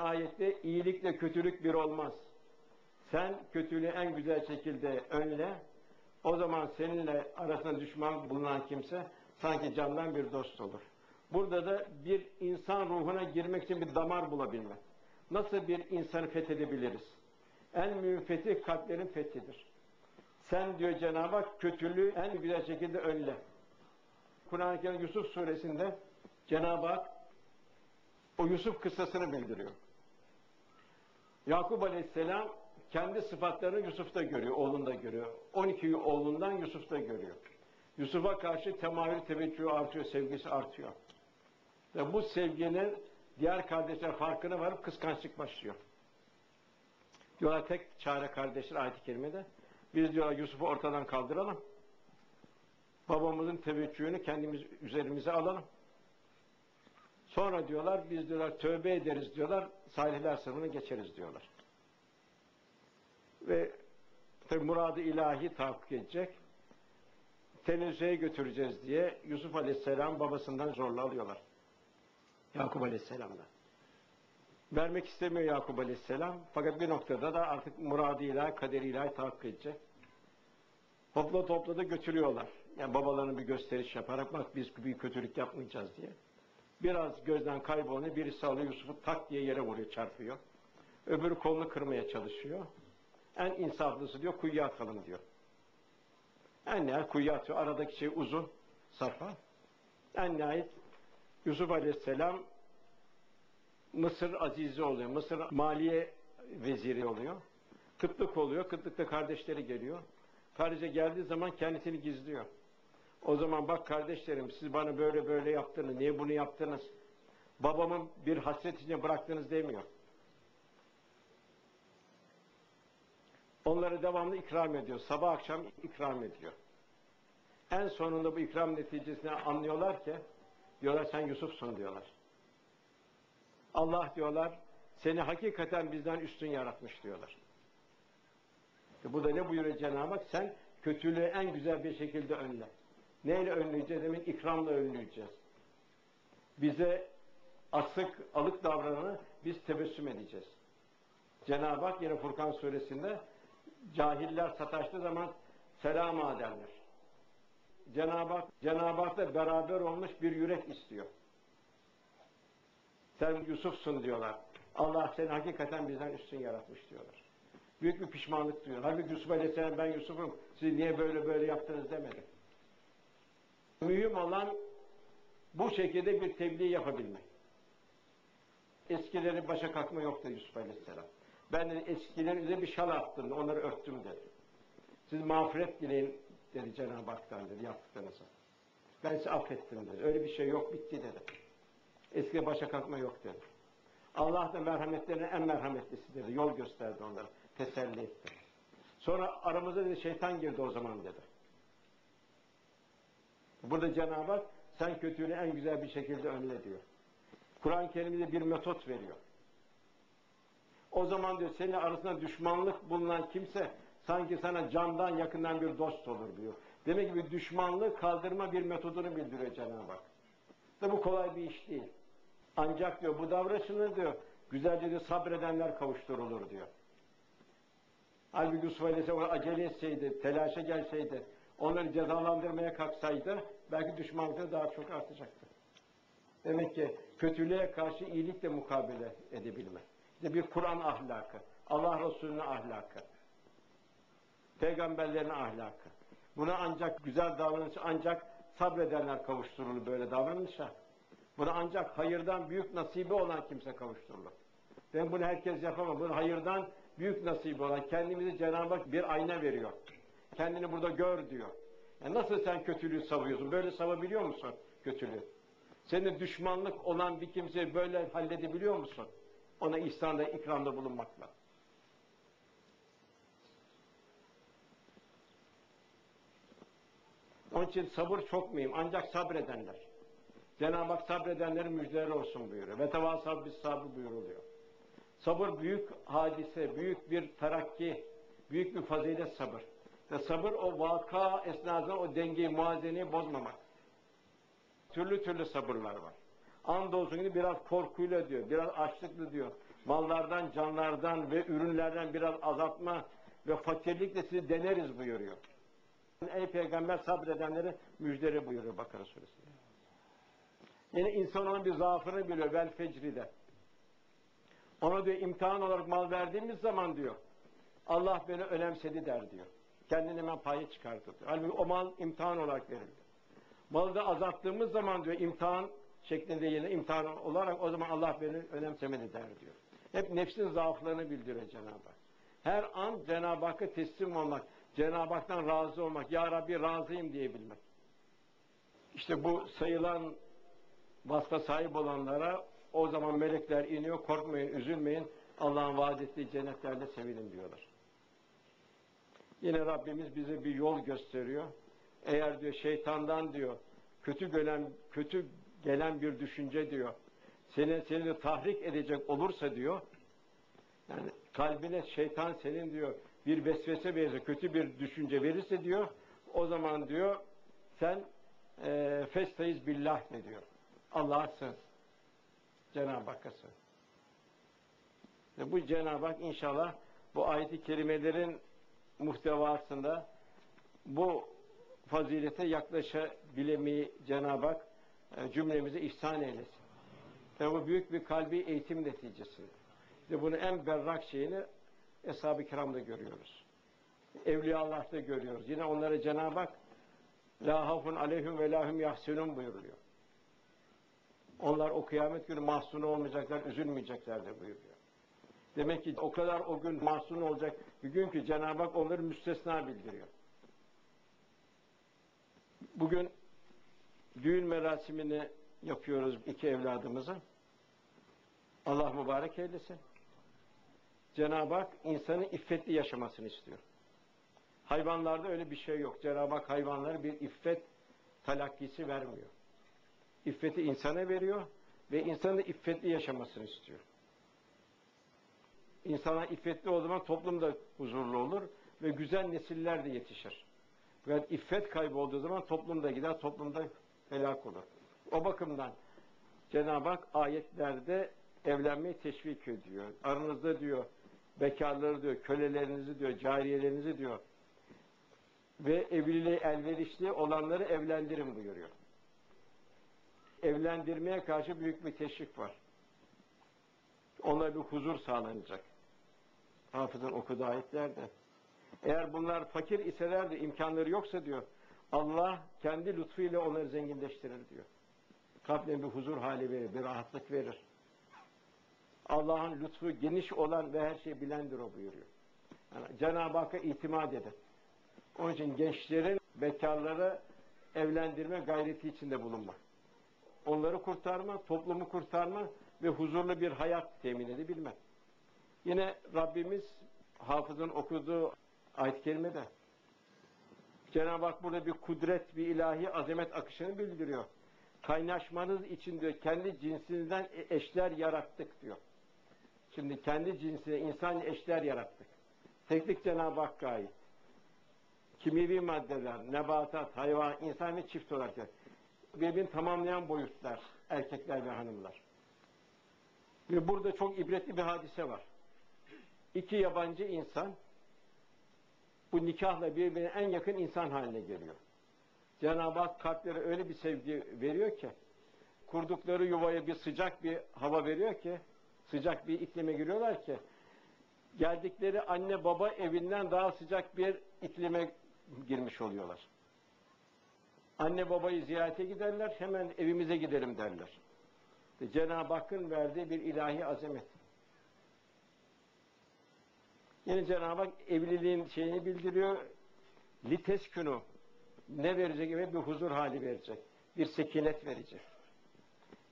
ayette iyilikle kötülük bir olmaz. Sen kötülüğü en güzel şekilde önle. O zaman seninle arasında düşman bulunan kimse sanki candan bir dost olur. Burada da bir insan ruhuna girmek için bir damar bulabilmek. Nasıl bir insanı fethedebiliriz? En mühim fetih kalplerin fethidir. Sen diyor Cenab-ı Hak kötülüğü en güzel şekilde önle. Kur'an-ı Kerim Yusuf suresinde Cenab-ı Hak o Yusuf kıssasını bildiriyor. Yakup Aleyhisselam kendi sıfatlarını Yusuf'ta görüyor, oğlunda görüyor. 12 oğlundan Yusuf'ta görüyor. Yusuf'a karşı temayül teveccühü artıyor, sevgisi artıyor. Ve bu sevginin diğer kardeşler farkına varıp kıskançlık başlıyor. Diyorlar tek çare kardeşler ayet-i kerimede. Biz diyorlar Yusuf'u ortadan kaldıralım. Babamızın teveccühünü kendimiz üzerimize alalım. Sonra diyorlar biz diyorlar tövbe ederiz diyorlar. Salihler sınıfını geçeriz diyorlar. Ve tabi muradı ilahi tahakkuk edecek. Tenezzühe götüreceğiz diye Yusuf Aleyhisselam babasından zorla alıyorlar. Yakup Aleyhisselam'dan. Vermek istemiyor Yakup Aleyhisselam. Fakat bir noktada da artık muradı ilahi, kaderi ilahi tahakkuk edecek. Topla topla da götürüyorlar. Yani babalarının bir gösteriş yaparak bak biz bir kötülük yapmayacağız diye. Biraz gözden kayboluyor. Birisi alıyor Yusuf'u tak diye yere vuruyor, çarpıyor. Öbürü kolunu kırmaya çalışıyor. En insaflısı diyor kuyuya atalım diyor. En nihayet kuyuya atıyor. Aradaki şey uzun, sarfa. En nihayet Yusuf Aleyhisselam Mısır azizi oluyor. Mısır maliye veziri oluyor. Kıtlık oluyor. Kıtlıkta kardeşleri geliyor. Kardeşe geldiği zaman kendisini gizliyor. O zaman bak kardeşlerim siz bana böyle böyle yaptınız. Niye bunu yaptınız? Babamın bir hasret içine bıraktınız demiyor. Onları devamlı ikram ediyor. Sabah akşam ikram ediyor. En sonunda bu ikram neticesinde anlıyorlar ki diyorlar sen Yusuf'sun diyorlar. Allah diyorlar seni hakikaten bizden üstün yaratmış diyorlar. E bu da ne buyuruyor Cenab-ı Hak? Sen kötülüğü en güzel bir şekilde önle. Neyle önleyeceğiz? Demek ikramla önleyeceğiz. Bize asık, alık davrananı biz tebessüm edeceğiz. Cenab-ı Hak yine Furkan suresinde cahiller sataştığı zaman selama derler. Cenab-ı Hak, Cenab-ı Hak'la beraber olmuş bir yürek istiyor. Sen Yusuf'sun diyorlar. Allah seni hakikaten bizden üstün yaratmış diyorlar. Büyük bir pişmanlık duyuyor. Halbuki Yusuf Aleyhisselam ben Yusuf'um. Siz niye böyle böyle yaptınız demedi. Mühim olan bu şekilde bir tebliğ yapabilmek. Eskileri başa kalkma yoktu Yusuf Aleyhisselam. Ben de eskilerinize bir şal attım, onları örttüm dedi. Siz mağfiret dileyin dedi Cenab-ı Hak'tan dedi yaptıklarınızı. Ben sizi affettim dedi. Öyle bir şey yok bitti dedi. Eskiye başa kalkma yok dedi. Allah da merhametlerine en merhametlisi dedi. Yol gösterdi onlara. Teselli etti. Sonra aramıza dedi şeytan girdi o zaman dedi. Burada Cenab-ı Hak sen kötülüğü en güzel bir şekilde önle diyor. Kur'an-ı Kerim'de bir metot veriyor. O zaman diyor senin arasında düşmanlık bulunan kimse sanki sana candan yakından bir dost olur diyor. Demek ki bir düşmanlığı kaldırma bir metodunu bildiriyor Cenab-ı Hak. Da bu kolay bir iş değil. Ancak diyor bu davranışını diyor güzelce diyor sabredenler kavuşturulur diyor. Halbuki Yusuf Aleyhisselam acele etseydi, telaşa gelseydi, onları cezalandırmaya kalksaydı belki düşmanlığı daha çok artacaktı. Demek ki kötülüğe karşı iyilikle mukabele edebilme. İşte bir Kur'an ahlakı, Allah Resulü'nün ahlakı, peygamberlerin ahlakı. Buna ancak güzel davranış, ancak sabredenler kavuşturulur böyle davranışa. Buna ancak hayırdan büyük nasibi olan kimse kavuşturulur. Ben bunu herkes yapamam. Bunu hayırdan büyük nasibi olan kendimizi Cenab-ı Hak bir ayna veriyor. Kendini burada gör diyor. Yani nasıl sen kötülüğü savuyorsun? Böyle savabiliyor musun kötülüğü? Senin düşmanlık olan bir kimseyi böyle halledebiliyor musun? Ona ihsanda, ikramda bulunmakla. Onun için sabır çok mühim. Ancak sabredenler. Cenab-ı Hak sabredenlerin müjdeleri olsun buyuruyor. Ve tevasal bis sabır buyuruluyor. Sabır büyük hadise, büyük bir terakki, büyük bir fazilet sabır. Ve sabır o vaka esnasında o dengeyi, muazeneyi bozmamak. Türlü türlü sabırlar var. Andolsun ki biraz korkuyla diyor, biraz açlıklı diyor. mallardan, canlardan ve ürünlerden biraz azaltma ve fakirlikle sizi deneriz buyuruyor. Ey peygamber sabredenleri müjderi buyuruyor Bakara suresinde. Yine insan onun bir zaafını biliyor vel fecride. Ona diyor imtihan olarak mal verdiğimiz zaman diyor Allah beni önemsedi der diyor. Kendini hemen payı çıkartır. Halbuki o mal imtihan olarak verildi. Malı da azalttığımız zaman diyor imtihan şeklinde yine imtihan olarak o zaman Allah beni önemsemedi der diyor. Hep nefsin zaaflarını bildiriyor Cenab-ı Hak. Her an Cenab-ı Hakk'a teslim olmak, Cenab-ı Hak'tan razı olmak, Ya Rabbi razıyım diyebilmek. İşte bu sayılan vasfa sahip olanlara o zaman melekler iniyor, korkmayın, üzülmeyin, Allah'ın vaad ettiği cennetlerle sevinin diyorlar. Yine Rabbimiz bize bir yol gösteriyor. Eğer diyor şeytandan diyor, kötü gelen, kötü gelen bir düşünce diyor, seni, seni tahrik edecek olursa diyor, yani kalbine şeytan senin diyor bir vesvese verirse, kötü bir düşünce verirse diyor, o zaman diyor sen e, festayiz billah ne diyor. Allah'a sığın. Cenab-ı Hakk'a. Ve bu Cenab-ı Hak inşallah bu ayeti kerimelerin muhtevasında bu fazilete yaklaşabilemeyi Cenab-ı Hak e, cümlemize ihsan eylesin. Ve bu büyük bir kalbi eğitim neticesinde. İşte bunu en berrak şeyini Eshab-ı Kiram'da görüyoruz. Evliya Allah'ta görüyoruz. Yine onlara Cenab-ı Hak La hafun aleyhüm ve lahum yahsunun buyuruyor. Onlar o kıyamet günü mahzun olmayacaklar, üzülmeyecekler de buyuruyor. Demek ki o kadar o gün mahzun olacak bir gün ki Cenab-ı Hak onları müstesna bildiriyor. Bugün düğün merasimini yapıyoruz iki evladımızı. Allah mübarek eylesin. Cenab-ı Hak insanın iffetli yaşamasını istiyor. Hayvanlarda öyle bir şey yok. Cenab-ı Hak hayvanlara bir iffet talakkisi vermiyor. İffeti insana veriyor ve insanın iffetli yaşamasını istiyor. İnsana iffetli o zaman toplum da huzurlu olur ve güzel nesiller de yetişir. Ve iffet kaybolduğu zaman toplum da gider, toplumda helak olur. O bakımdan Cenab-ı Hak ayetlerde evlenmeyi teşvik ediyor. Aranızda diyor bekarları diyor, kölelerinizi diyor, cariyelerinizi diyor ve evliliğe elverişli olanları evlendirin buyuruyor. Evlendirmeye karşı büyük bir teşvik var. Ona bir huzur sağlanacak. Hafızın okuduğu ayetlerde. Eğer bunlar fakir iseler de imkanları yoksa diyor, Allah kendi lütfuyla onları zenginleştirir diyor. Kalbine bir huzur hali verir, bir rahatlık verir. Allah'ın lütfu geniş olan ve her şeyi bilendir o buyuruyor. Yani Cenab-ı Hakk'a itimat edin. Onun için gençlerin bekarları evlendirme gayreti içinde bulunma. Onları kurtarma, toplumu kurtarma ve huzurlu bir hayat temin edebilmek. Yine Rabbimiz hafızın okuduğu ayet-i kerimede Cenab-ı Hak burada bir kudret, bir ilahi azamet akışını bildiriyor. Kaynaşmanız için diyor kendi cinsinizden eşler yarattık diyor. Şimdi kendi cinsine insan eşler yarattık. Teklik Cenab-ı Hakk'a ait. Kimyevi maddeler, nebatat, hayvan, insan ve çift olarak birbirini tamamlayan boyutlar, erkekler ve hanımlar. Ve burada çok ibretli bir hadise var. İki yabancı insan bu nikahla birbirine en yakın insan haline geliyor. Cenab-ı Hak kalplere öyle bir sevgi veriyor ki kurdukları yuvaya bir sıcak bir hava veriyor ki sıcak bir iklime giriyorlar ki geldikleri anne baba evinden daha sıcak bir iklime girmiş oluyorlar. Anne babayı ziyarete giderler, hemen evimize gidelim derler. Cenab-ı Hakk'ın verdiği bir ilahi azamet. Yine Cenab-ı Hak evliliğin şeyini bildiriyor. Liteskünü ne verecek? Bir huzur hali verecek. Bir sekinet verecek.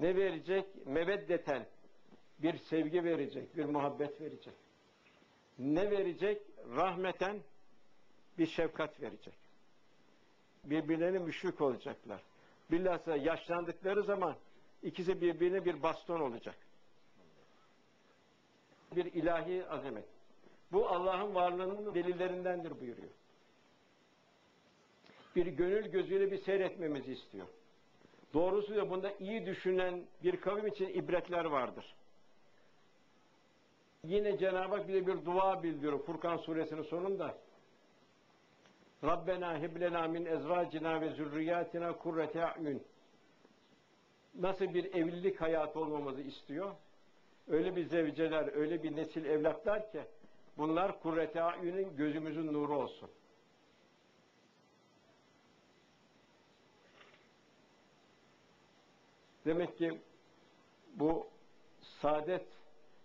Ne verecek? Meveddeten bir sevgi verecek, bir muhabbet verecek. Ne verecek? Rahmeten bir şefkat verecek. Birbirlerine müşrik olacaklar. Bilhassa yaşlandıkları zaman ikisi birbirine bir baston olacak. Bir ilahi azamet. Bu Allah'ın varlığının delillerindendir buyuruyor. Bir gönül gözüyle bir seyretmemizi istiyor. Doğrusu da bunda iyi düşünen bir kavim için ibretler vardır. Yine Cenab-ı Hak bize bir dua bildiriyor Furkan suresinin sonunda. Rabbena hiblena min ezvacina ve zürriyatina kurrete a'yun. Nasıl bir evlilik hayatı olmamızı istiyor? Öyle bir zevceler, öyle bir nesil evlatlar ki bunlar kurrete a'yunun gözümüzün nuru olsun. Demek ki bu saadet,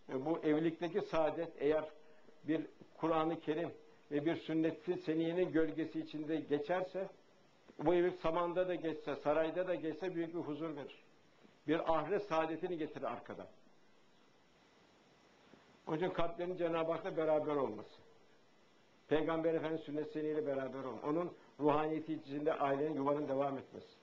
bu evlilikteki saadet eğer bir Kur'an-ı Kerim ve bir sünnet-i seniyenin gölgesi içinde geçerse, bu evlilik samanda da geçse, sarayda da geçse büyük bir huzur verir. Bir ahiret saadetini getirir arkadan. Onun için kalplerin Cenab-ı Hak'la beraber olması. Peygamber Efendimiz sünnet seniyle beraber olması. Onun ruhaniyeti içinde ailenin yuvanın devam etmesi.